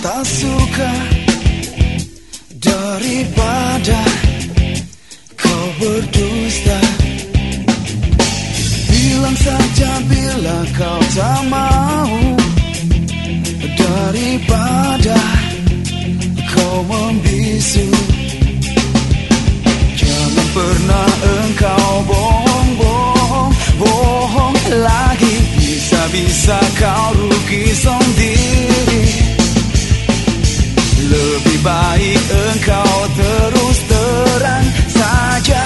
Tak suka Daripada kau berdusta. Bilang saja bila kau tak mau Daripada kau membisu. Jangan pernah engkau bohong-bohong Bohong lagi. Bisa-bisa kau rugi sendiri lebih baik engkau terus terang saja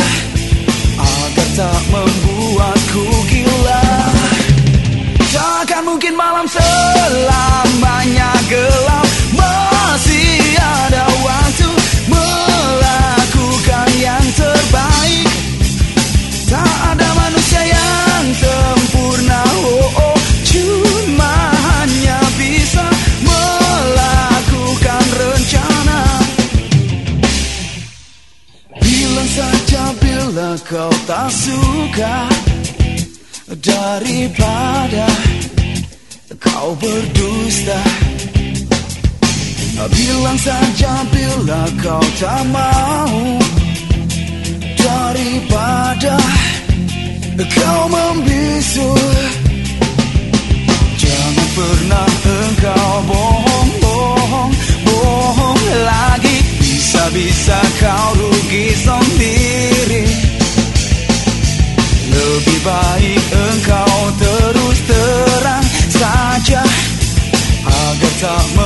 Agar tak membuatku gila. Takkan mungkin malam selamanya bila kau tak suka. Daripada kau berdusta. Bilang saja bila kau tak mau. Daripada kau membisu start